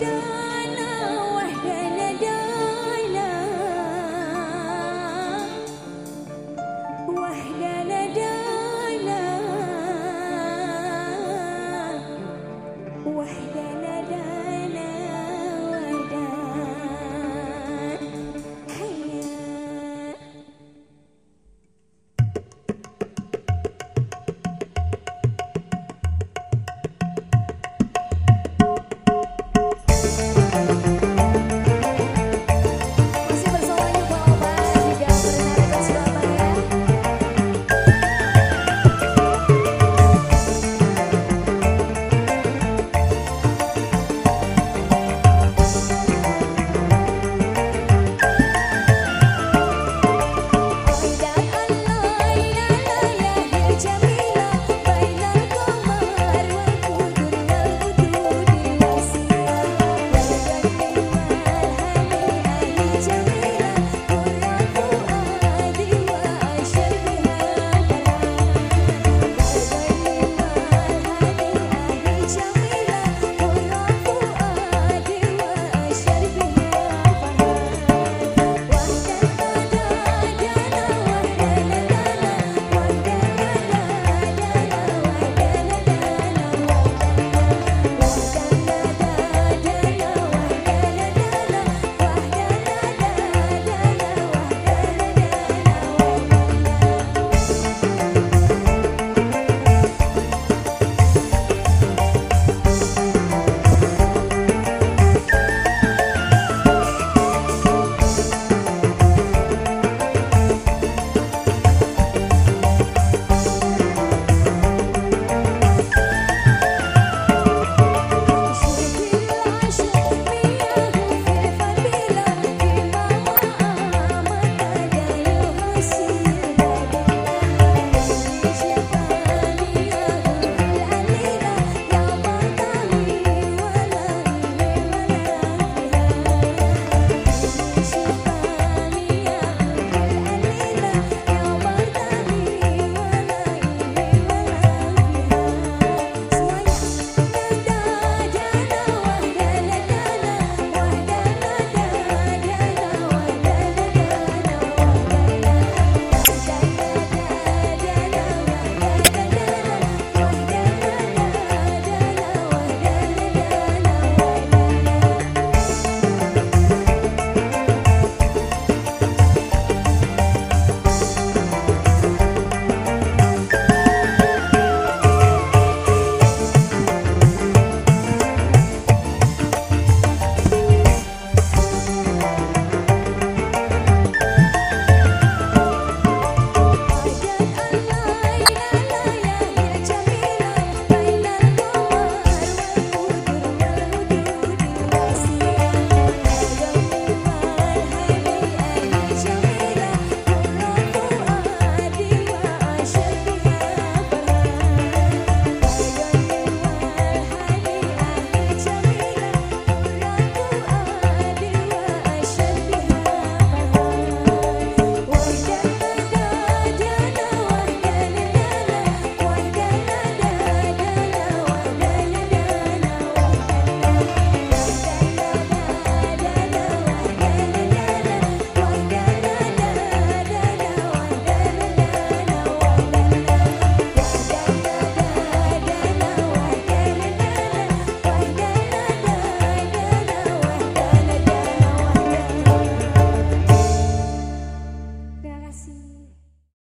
marah